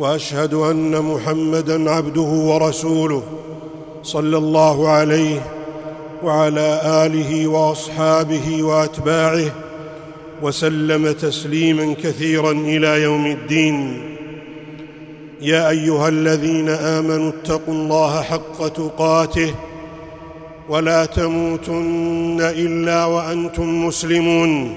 وأشهد أن محمدا عبده ورسوله صلى الله عليه وعلى آله وأصحابه وأتباعه وسلم تسليما كثيرا إلى يوم الدين. يا أيها الذين آمنوا اتقوا الله حق تقاته ولا تموتن إلا وأنتم مسلمون.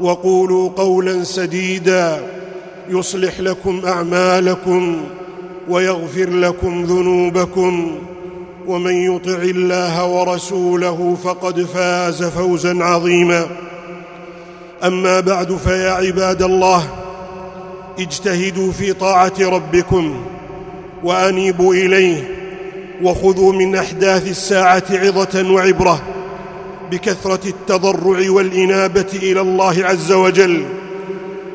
وقولوا قولا سديدا يصلح لكم أعمالكم ويغفر لكم ذنوبكم ومن يطع الله ورسوله فقد فاز فوزا عظيما. أما بعد فيا عباد الله اجتهدوا في طاعة ربكم وأنيبوا إليه وخذوا من أحداث الساعة عظة وعبرة. بكثرة التضرع والإنابة إلى الله عز وجل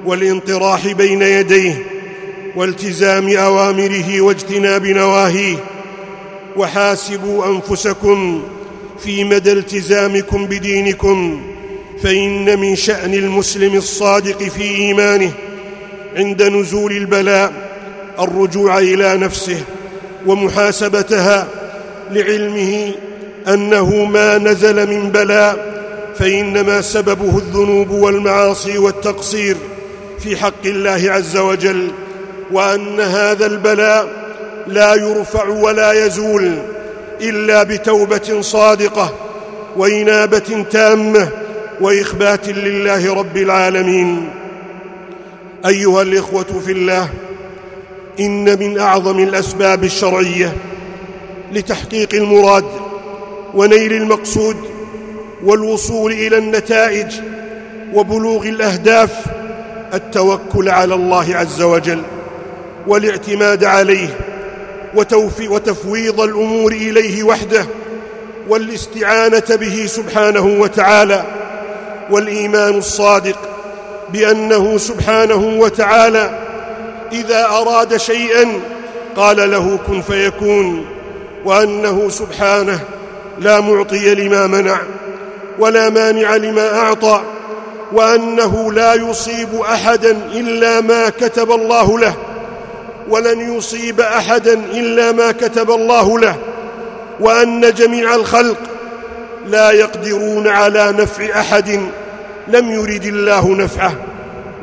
والانطراح بين يديه والتزام أوامره واجتناب نواهيه. وحاسبوا أنفسكم في مدى التزامكم بدينكم فإن من شأن المسلم الصادق في إيمانه عند نزول البلاء الرجوع إلى نفسه ومحاسبتها لعلمه أنه ما نزل من بلاء فإنما سببه الذنوب والمعاصي والتقصير في حق الله عز وجل وأن هذا البلاء لا يرفع ولا يزول إلا بتوبة صادقة وإنابة تامة وإخبات لله رب العالمين. أيها الإخوة في الله إن من أعظم الأسباب الشرعية لتحقيق المراد ونيل المقصود والوصول إلى النتائج وبلوغ الأهداف التوكل على الله عز وجل والاعتماد عليه وتفويض الأمور إليه وحده والاستعانة به سبحانه وتعالى والإيمان الصادق بأنه سبحانه وتعالى إذا أراد شيئا قال له كن فيكون وأنه سبحانه لا معطي لما منع ولا مانع لما أعطى وأنه لا يصيب أحدا إلا ما كتب الله له ولن يصيب أحدا إلا ما كتب الله له وأن جميع الخلق لا يقدرون على نفع أحد لم يرد الله نفعه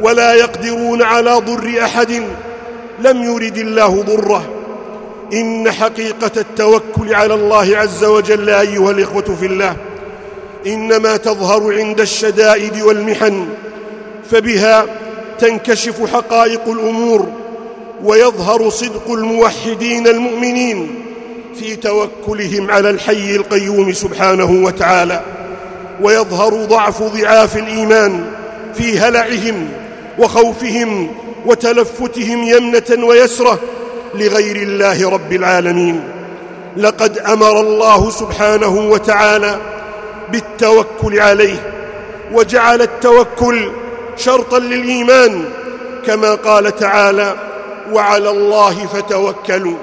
ولا يقدرون على ضر أحد لم يرد الله ضره. إن حقيقة التوكل على الله عز وجل أيها الإخوة في الله إنما تظهر عند الشدائد والمحن فبها تنكشف حقائق الأمور ويظهر صدق الموحدين المؤمنين في توكلهم على الحي القيوم سبحانه وتعالى ويظهر ضعف ضعاف الإيمان في هلعهم وخوفهم وتلفتهم يمنة ويسرة لغير الله رب العالمين. لقد أمر الله سبحانه وتعالى بالتوكل عليه وجعل التوكل شرطا للإيمان كما قال تعالى وعلى الله فتوكلوا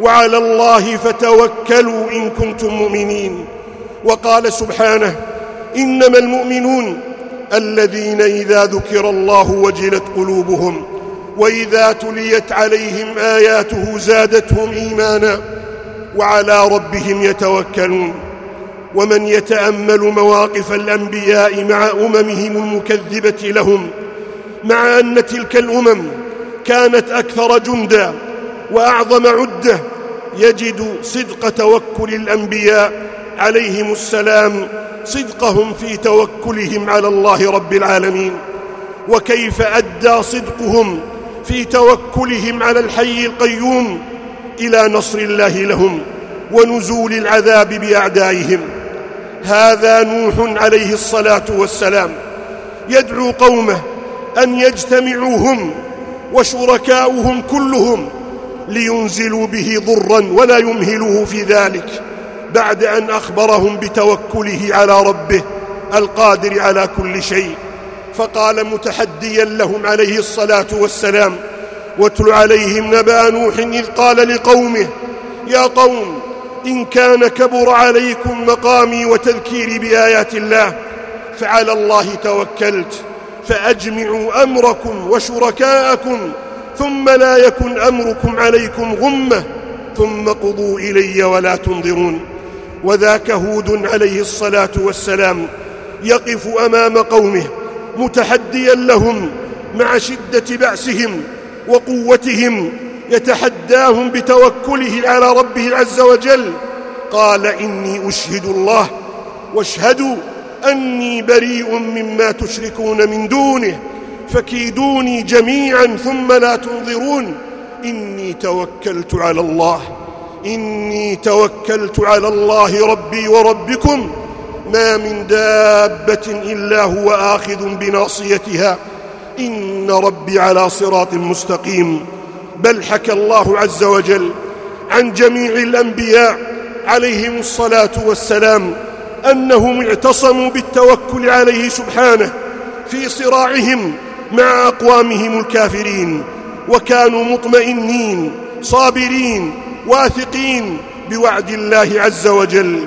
وعلى الله فتوكلوا إن كنتم مؤمنين وقال سبحانه إنما المؤمنون الذين إذا ذكر الله وجلت قلوبهم وإذا تليت عليهم آياته زادتهم إيمانا وعلى ربهم يتوكلون. ومن يتأمل مواقف الأنبياء مع أممهم المكذبة لهم مع أن تلك الأمم كانت أكثر جندا وأعظم عدة يجد صدق توكل الأنبياء عليهم السلام صدقهم في توكلهم على الله رب العالمين. وكيف أدى صدقهم في توكلهم على الحي القيوم إلى نصر الله لهم ونزول العذاب بأعدائهم. هذا نوح عليه الصلاة والسلام يدعو قومه أن يجتمعوا هم وشركاؤهم كلهم لينزلوا به ضرا ولا يمهلوه في ذلك بعد أن أخبرهم بتوكله على ربه القادر على كل شيء. فقال متحديا لهم عليه الصلاة والسلام واتل عليهم نبأ نوح إذ قال لقومه يا قوم إن كان كبر عليكم مقامي وتذكيري بآيات الله فعلى الله توكلت فأجمعوا أمركم وشركاءكم ثم لا يكن أمركم عليكم غمة ثم قضوا إلي ولا تنظرون. وذاك هود عليه الصلاة والسلام يقف أمام قومه متحديا لهم مع شدة بأسهم وقوتهم يتحداهم بتوكله على ربه عز وجل. قال إني أشهد الله واشهدوا أني بريء مما تشركون من دونه فكيدوني جميعا ثم لا تنظرون. إني توكلت على الله إني توكلت على الله ربي وربكم ما من دابة إلا هو آخذ بناصيتها. إن ربي على صراط مستقيم. بل حكى الله عز وجل عن جميع الأنبياء عليهم الصلاة والسلام أنهم اعتصموا بالتوكل عليه سبحانه في صراعهم مع أقوامهم الكافرين وكانوا مطمئنين صابرين واثقين بوعد الله عز وجل.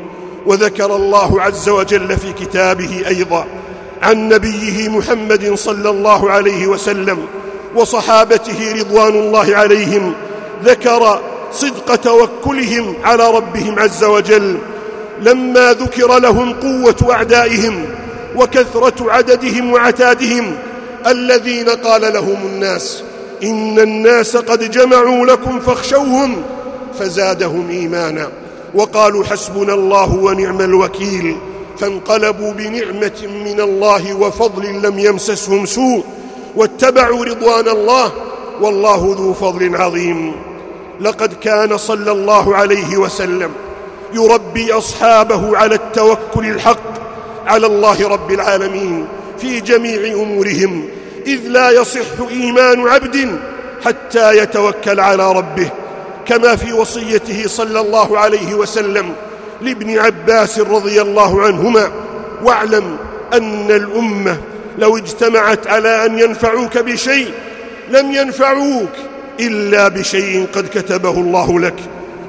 وذكر الله عز وجل في كتابه أيضا عن نبيه محمد صلى الله عليه وسلم وصحابته رضوان الله عليهم ذكر صدق توكلهم على ربهم عز وجل لما ذكر لهم قوة أعدائهم وكثرة عددهم وعتادهم الذين قال لهم الناس إن الناس قد جمعوا لكم فاخشوهم فزادهم إيمانا وقالوا حسبنا الله ونعم الوكيل فانقلبوا بنعمة من الله وفضل لم يمسسهم سوء واتبعوا رضوان الله والله ذو فضل عظيم. لقد كان صلى الله عليه وسلم يربي أصحابه على التوكل الحق على الله رب العالمين في جميع أمورهم إذ لا يصح إيمان عبد حتى يتوكل على ربه. كما في وصيته صلى الله عليه وسلم لابن عباس رضي الله عنهما واعلم أن الأمة لو اجتمعت على أن ينفعوك بشيء لم ينفعوك إلا بشيء قد كتبه الله لك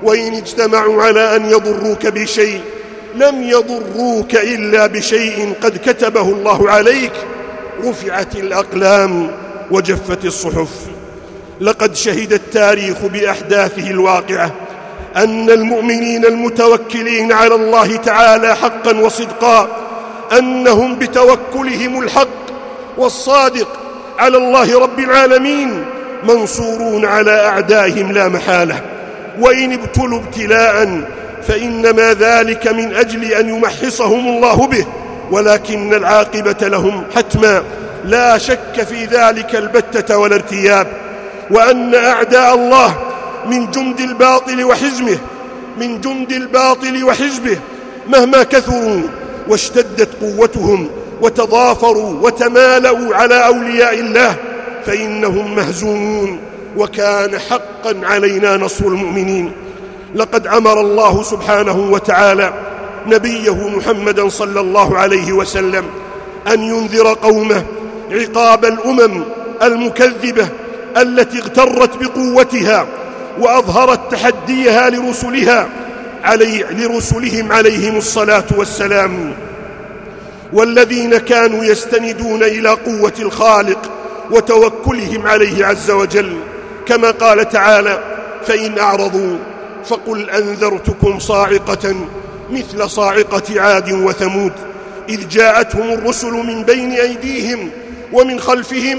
وإن اجتمعوا على أن يضروك بشيء لم يضروك إلا بشيء قد كتبه الله عليك رفعت الأقلام وجفت الصحف. لقد شهد التاريخ بأحداثه الواقعة أن المؤمنين المتوكلين على الله تعالى حقا وصدقا أنهم بتوكلهم الحق والصادق على الله رب العالمين منصورون على أعدائهم لا محالة. وإن ابتلوا ابتلاء فإنما ذلك من أجل أن يمحصهم الله به ولكن العاقبة لهم حتما. لا شك في ذلك البتة ولا ارتياب وأن أعداء الله من جند الباطل وحزمه من جند الباطل وحزبه مهما كثروا واشتدت قوتهم وتضافروا وتمالأوا على أولياء الله فإنهم مهزومون وكان حقا علينا نصر المؤمنين. لقد أمر الله سبحانه وتعالى نبيه محمدا صلى الله عليه وسلم أن ينذر قومه عقاب الأمم المكذبة التي اغترت بقوتها وأظهرت تحديها لرسلها علي لرسلهم عليهم الصلاة والسلام. والذين كانوا يستندون إلى قوة الخالق وتوكلهم عليه عز وجل كما قال تعالى فإن أعرضوا فقل أنذرتكم صاعقة مثل صاعقة عاد وثمود إذ جاءتهم الرسل من بين أيديهم ومن خلفهم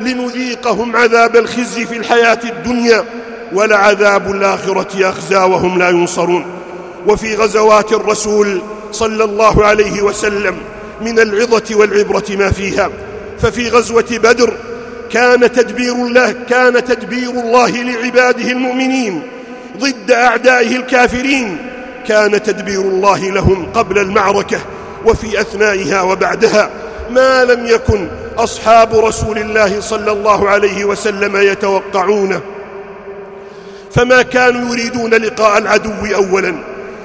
لنذيقهم عذاب الخزي في الحياة الدنيا ولعذاب الآخرة أخزى وهم لا ينصرون. وفي غزوات الرسول صلى الله عليه وسلم من العظة والعبرة ما فيها ففي غزوة بدر كان تدبير الله كان تدبير الله لعباده المؤمنين ضد أعدائه الكافرين. كان تدبير الله لهم قبل المعركة وفي أثنائها وبعدها. ما لم يكن أصحاب رسول الله صلى الله عليه وسلم يتوقعونه فما كانوا يريدون لقاء العدو أولا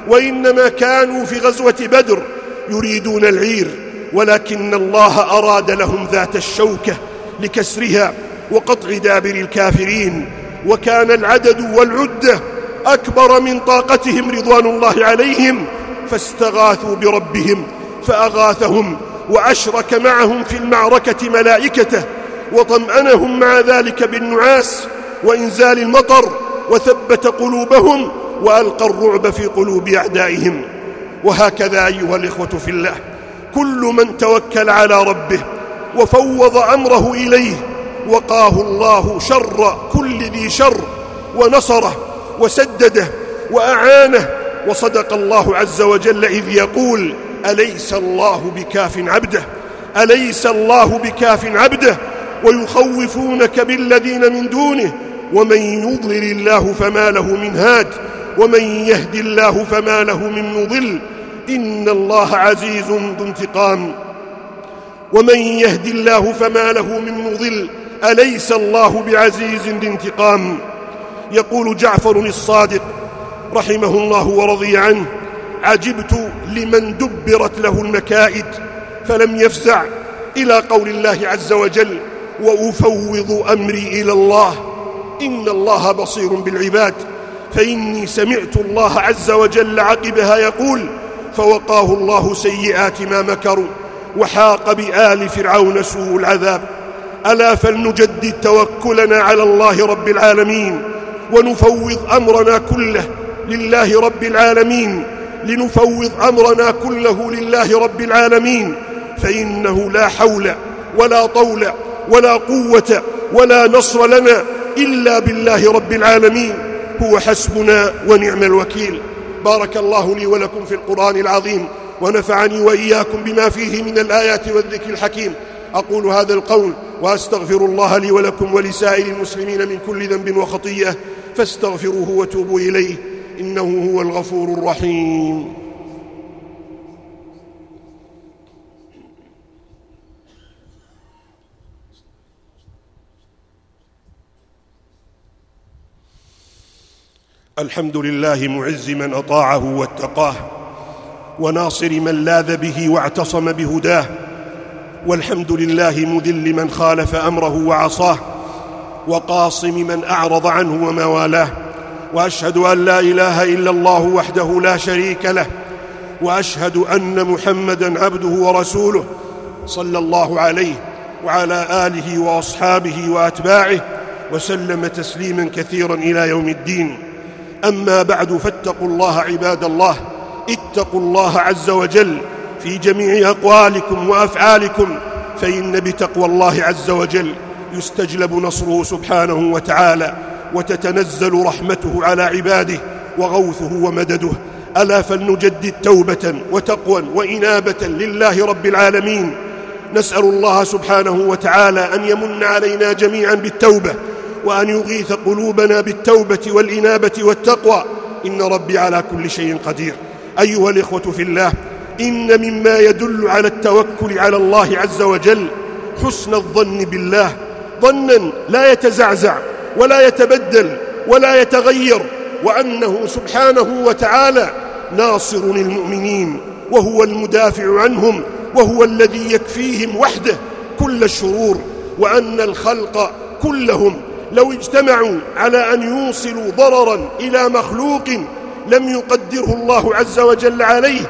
وإنما كانوا في غزوة بدر يريدون العير ولكن الله أراد لهم ذات الشوكة لكسرها وقطع دابر الكافرين وكان العدد والعدة أكبر من طاقتهم رضوان الله عليهم فاستغاثوا بربهم فأغاثهم وأشرك معهم في المعركة ملائكته وطمأنهم مع ذلك بالنعاس وإنزال المطر وثبت قلوبهم وألقى الرعب في قلوب أعدائهم. وهكذا أيها الإخوة في الله كل من توكل على ربه وفوض أمره إليه وقاه الله شر كل ذي شر ونصره وسدده وأعانه وصدق الله عز وجل إذ يقول أليس الله بكاف عبده؟ أليس الله بكاف عبده؟ ويخوفونك بالذين من دونه ومن يضلل الله فما له من هاد ومن يهد الله فما له من مضل. إن الله عزيز ذو انتقام. ومن يهد الله فما له من مضل أليس الله بعزيز ذي انتقام. يقول جعفر الصادق رحمه الله ورضي عنه عجبت لمن دبرت له المكائد فلم يفزع إلى قول الله عز وجل وأفوض أمري إلى الله إن الله بصير بالعباد فإني سمعت الله عز وجل عقبها يقول فوقاه الله سيئات ما مكروا وحاق بآل فرعون سوء العذاب. ألا فلنجدد توكلنا على الله رب العالمين ونفوض أمرنا كله لله رب العالمين لنفوض أمرنا كله لله رب العالمين فإنه لا حول ولا طول ولا قوة ولا نصر لنا إلا بالله رب العالمين. هو حسبنا ونعم الوكيل. بارك الله لي ولكم في القرآن العظيم ونفعني وإياكم بما فيه من الآيات والذكر الحكيم. أقول هذا القول وأستغفر الله لي ولكم ولسائر المسلمين من كل ذنب وخطيئة فاستغفروه وتوبوا إليه. إنه هو الغفور الرحيم. الحمد لله معز من أطاعه واتقاه وناصر من لاذ به واعتصم بهداه والحمد لله مذل من خالف أمره وعصاه وقاصم من أعرض عنه وما والاه وأشهد أن لا إله إلا الله وحده لا شريك له وأشهد أن محمدًا عبده ورسوله صلى الله عليه وعلى آله وأصحابه وأتباعه وسلم تسليما كثيرا إلى يوم الدين. أما بعد فاتقوا الله عباد الله اتقوا الله عز وجل في جميع أقوالكم وأفعالكم فإن بتقوى الله عز وجل يستجلب نصره سبحانه وتعالى. وتتنزل رحمته على عباده وغوثه ومدده. ألا فلنجدد توبة وتقوى وإنابة لله رب العالمين. نسأل الله سبحانه وتعالى أن يمن علينا جميعا بالتوبة وأن يغيث قلوبنا بالتوبة والإنابة والتقوى. إن ربي على كل شيء قدير. أيها الإخوة في الله إن مما يدل على التوكل على الله عز وجل حسن الظن بالله. ظنا لا يتزعزع. ولا يتبدل ولا يتغير وأنه سبحانه وتعالى ناصر المؤمنين وهو المدافع عنهم وهو الذي يكفيهم وحده كل الشرور وأن الخلق كلهم لو اجتمعوا على أن يوصلوا ضررا إلى مخلوق لم يقدره الله عز وجل عليه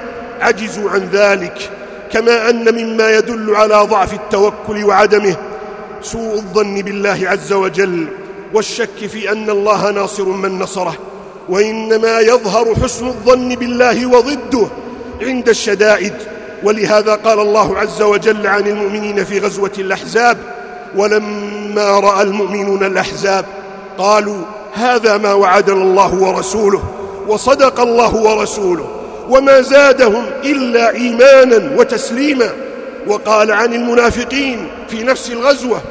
عجزوا عن ذلك كما أن مما يدل على ضعف التوكل وعدمه سوء الظن بالله عز وجل. والشك في أن الله ناصر من نصره وإنما يظهر حسن الظن بالله وضده عند الشدائد. ولهذا قال الله عز وجل عن المؤمنين في غزوة الأحزاب ولما رأى المؤمنون الأحزاب قالوا هذا ما وعدنا الله ورسوله وصدق الله ورسوله وما زادهم إلا إيمانا وتسليما. وقال عن المنافقين في نفس الغزوة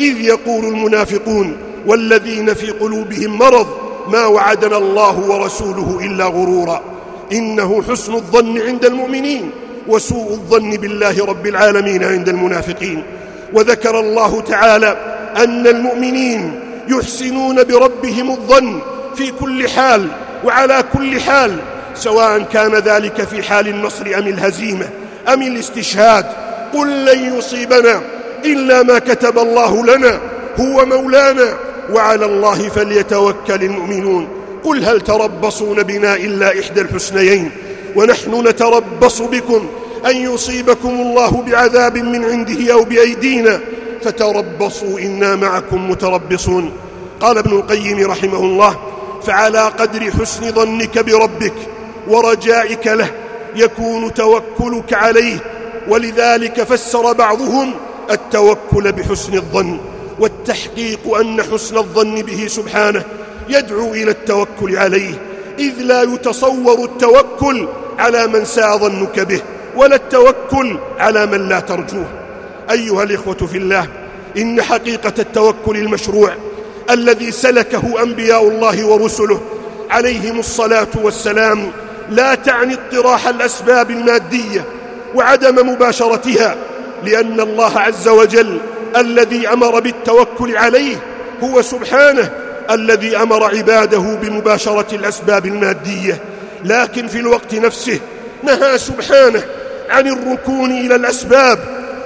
إذ يقول المنافقون والذين في قلوبهم مرض ما وعدنا الله ورسوله إلا غرورا. إنه حسن الظن عند المؤمنين وسوء الظن بالله رب العالمين عند المنافقين. وذكر الله تعالى أن المؤمنين يحسنون بربهم الظن في كل حال وعلى كل حال سواء كان ذلك في حال النصر أم الهزيمة أم الاستشهاد. قل لن يصيبنا إلا ما كتب الله لنا هو مولانا وعلى الله فليتوكل المؤمنون. قل هل تربصون بنا إلا إحدى الحسنيين؟ ونحن نتربص بكم أن يصيبكم الله بعذاب من عنده أو بأيدينا. فتربصوا إنا معكم متربصون. قال ابن القيم رحمه الله فعلى قدر حسن ظنك بربك ورجائك له يكون توكلك عليه. ولذلك فسر بعضهم التوكل بحسن الظن. والتحقيق أن حسن الظن به سبحانه يدعو إلى التوكل عليه إذ لا يتصور التوكل على من ساء ظنك به ولا التوكل على من لا ترجوه. أيها الإخوة في الله إن حقيقة التوكل المشروع الذي سلكه أنبياء الله ورسله عليهم الصلاة والسلام لا تعني اطراح الأسباب المادية وعدم مباشرتها لأن الله عز وجل الذي أمر بالتوكل عليه هو سبحانه الذي أمر عباده بمباشرة الأسباب المادية. لكن في الوقت نفسه نهى سبحانه عن الركون إلى الأسباب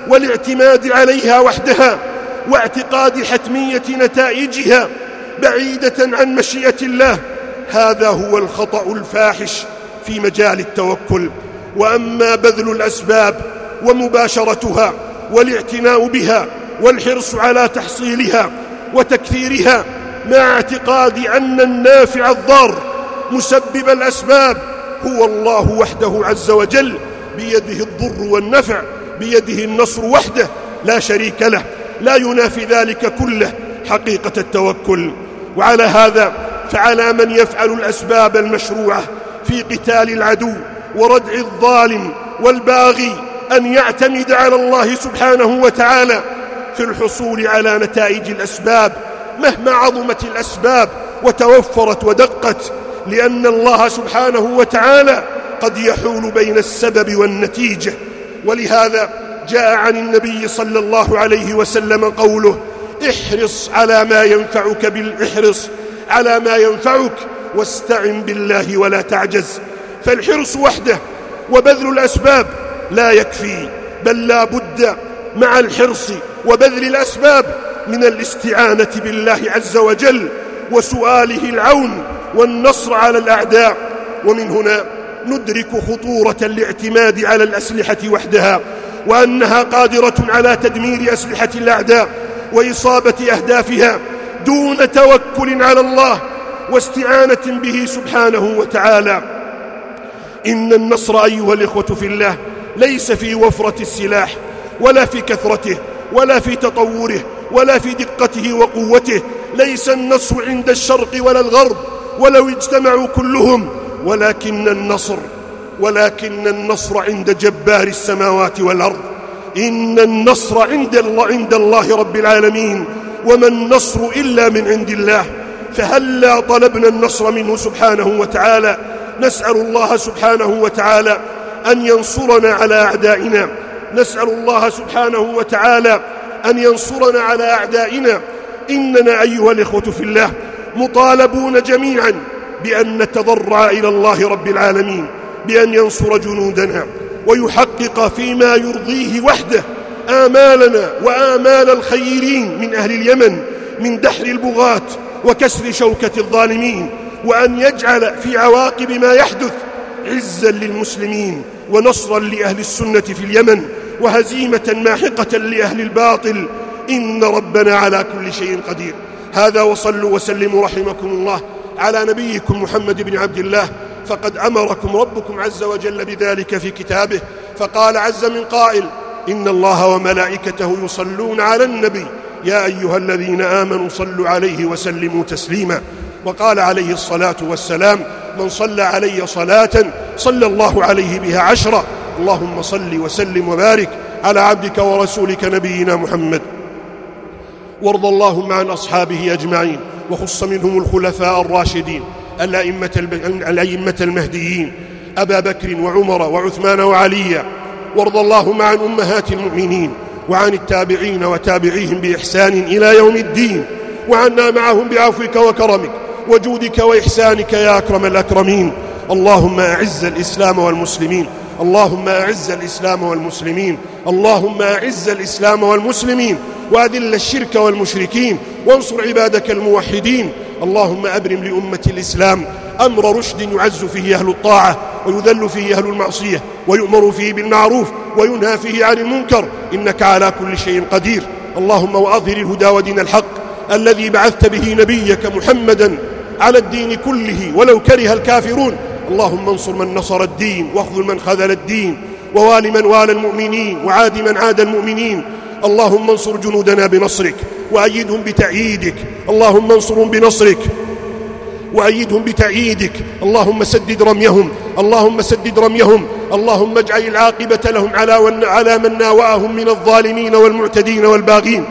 والاعتماد عليها وحدها واعتقاد حتمية نتائجها بعيدة عن مشيئة الله. هذا هو الخطأ الفاحش في مجال التوكل. وأما بذل الأسباب ومباشرتها والاعتناء بها والحرص على تحصيلها وتكثيرها مع اعتقاد أن النافع الضار مسبب الأسباب هو الله وحده عز وجل بيده الضر والنفع بيده النصر وحده لا شريك له لا ينافي ذلك كله حقيقة التوكل وعلى هذا فعلى من يفعل الأسباب المشروعة في قتال العدو وردع الظالم والباغي أن يعتمد على الله سبحانه وتعالى في الحصول على نتائج الأسباب مهما عظمت الأسباب وتوفرت ودقت لأن الله سبحانه وتعالى قد يحول بين السبب والنتيجة. ولهذا جاء عن النبي صلى الله عليه وسلم قوله احرص على ما ينفعك بالإحرص على ما ينفعك واستعن بالله ولا تعجز. فالحرص وحده وبذل الأسباب لا يكفي بل لا بد مع الحرص وبذل الأسباب من الاستعانة بالله عز وجل وسؤاله العون والنصر على الأعداء. ومن هنا ندرك خطورة الاعتماد على الأسلحة وحدها وأنها قادرة على تدمير أسلحة الأعداء وإصابة أهدافها دون توكل على الله واستعانة به سبحانه وتعالى. إن النصر أيها الإخوة في الله ليس في وفرة السلاح ولا في كثرته ولا في تطوره ولا في دقته وقوته. ليس النصر عند الشرق ولا الغرب ولو اجتمعوا كلهم. ولكن النصر ولكن النصر عند جبار السماوات والأرض. إن النصر عند الله, عند الله رب العالمين. وما النصر إلا من عند الله. فهلا طلبنا النصر منه سبحانه وتعالى؟ نسأل الله سبحانه وتعالى أن ينصرنا على أعدائنا. نسأل الله سبحانه وتعالى أن ينصرنا على أعدائنا. إننا أيها الإخوة في الله مطالبون جميعا بأن نتضرع إلى الله رب العالمين بأن ينصر جنودنا ويحقق فيما يرضيه وحده آمالنا وآمال الخيرين من أهل اليمن من دحر البغاة وكسر شوكة الظالمين وأن يجعل في عواقب ما يحدث عزا للمسلمين ونصرا لأهل السنة في اليمن. وهزيمة ماحقة لأهل الباطل. إن ربنا على كل شيء قدير. هذا وصلوا وسلموا رحمكم الله على نبيكم محمد بن عبد الله. فقد أمركم ربكم عز وجل بذلك في كتابه. فقال عز من قائل إن الله وملائكته يصلون على النبي. يا أيها الذين آمنوا صلوا عليه وسلموا تسليما. وقال عليه الصلاة والسلام من صلى علي صلاة صلى الله عليه بها عشرا اللهم صل وسلم وبارك على عبدك ورسولك نبينا محمد. وارض اللهم عن أصحابه أجمعين وخص منهم الخلفاء الراشدين الأئمة المهديين أبا بكر وعمر وعثمان وعليا وارض اللهم عن أمهات المؤمنين وعن التابعين وتابعيهم بإحسان إلى يوم الدين وعنا معهم بعفوك وكرمك وجودك وإحسانك يا أكرم الأكرمين. اللهم أعز الإسلام والمسلمين اللهم أعز الإسلام والمسلمين اللهم أعز الإسلام والمسلمين وأذل الشرك والمشركين وانصر عبادك الموحدين. اللهم أبرم لأمة الإسلام أمر رشد يعز فيه أهل الطاعة ويذل فيه أهل المعصية ويؤمر فيه بالمعروف وينهى فيه عن المنكر. إنك على كل شيء قدير. اللهم وأظهر الهدى ودين الحق الذي بعثت به نبيك محمدا على الدين كله ولو كره الكافرون. اللهم انصر من نصر الدين واخذل من خذل الدين ووال من والى المؤمنين وعاد من عاد المؤمنين اللهم انصر جنودنا بنصرك وأيدهم بتأييدك اللهم انصرهم بنصرك وأيدهم بتأييدك اللهم سدد رميهم اللهم سدد رميهم اللهم اجعل العاقبة لهم على, على من ناوأهم من الظالمين والمعتدين والباغين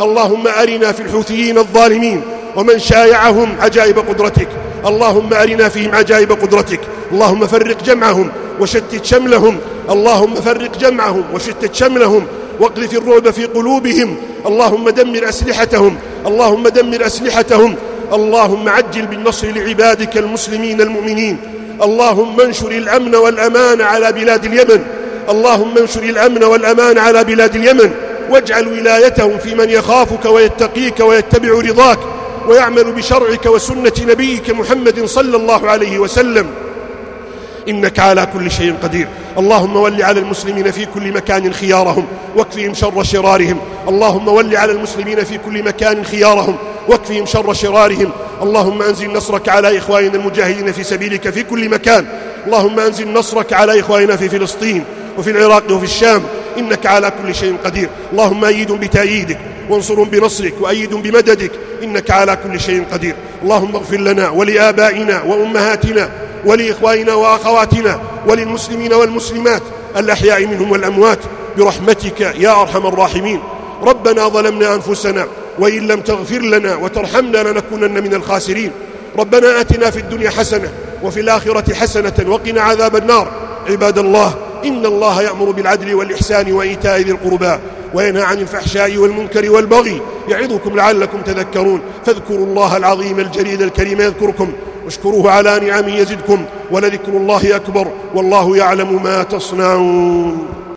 اللهم أرنا في الحوثيين الظالمين ومن شايعهم عجائب قدرتك. اللهم أرنا فيهم عجائب قدرتك. اللهم فرق جمعهم وشتت شملهم. اللهم فرق جمعهم وشتت شملهم. واقذف الرعب في قلوبهم. اللهم دمر أسلحتهم. اللهم دمر أسلحتهم. اللهم عجل بالنصر لعبادك المسلمين المؤمنين. اللهم انشر الأمن والأمان على بلاد اليمن. اللهم انشر الأمن والأمان على بلاد اليمن. واجعل ولايتهم في من يخافك ويتقيك ويتبع رضاك. ويعمل بشرعك وسنة نبيك محمد صلى الله عليه وسلم. إنك على كل شيء قدير. اللهم ول على المسلمين في كل مكان خيارهم. واكفهم شر شرارهم. اللهم ول على المسلمين في كل مكان خيارهم. واكفهم شر شرارهم. اللهم أنزل نصرك على إخواننا المجاهدين في سبيلك في كل مكان. اللهم أنزل نصرك على إخواننا في فلسطين وفي العراق وفي الشام. إنك على كل شيء قدير. اللهم أيد بتأييدك. وانصرهم بنصرك وأيد بمددك إنك على كل شيء قدير. اللهم اغفر لنا ولآبائنا وأمهاتنا ولإخواننا وأخواتنا وللمسلمين والمسلمات الأحياء منهم والأموات برحمتك يا أرحم الراحمين. ربنا ظلمنا أنفسنا وإن لم تغفر لنا وترحمنا لنكونن من الخاسرين. ربنا آتنا في الدنيا حسنة وفي الآخرة حسنة وقنا عذاب النار. عباد الله إن الله يأمر بالعدل والإحسان وإيتاء ذي القربى. وينهى عن الفحشاء والمنكر والبغي يعظكم لعلكم تذكرون. فاذكروا الله العظيم الجليل الكريم يذكركم. واشكروه على نعمه يزدكم ولذكر الله أكبر. والله يعلم ما تصنعون.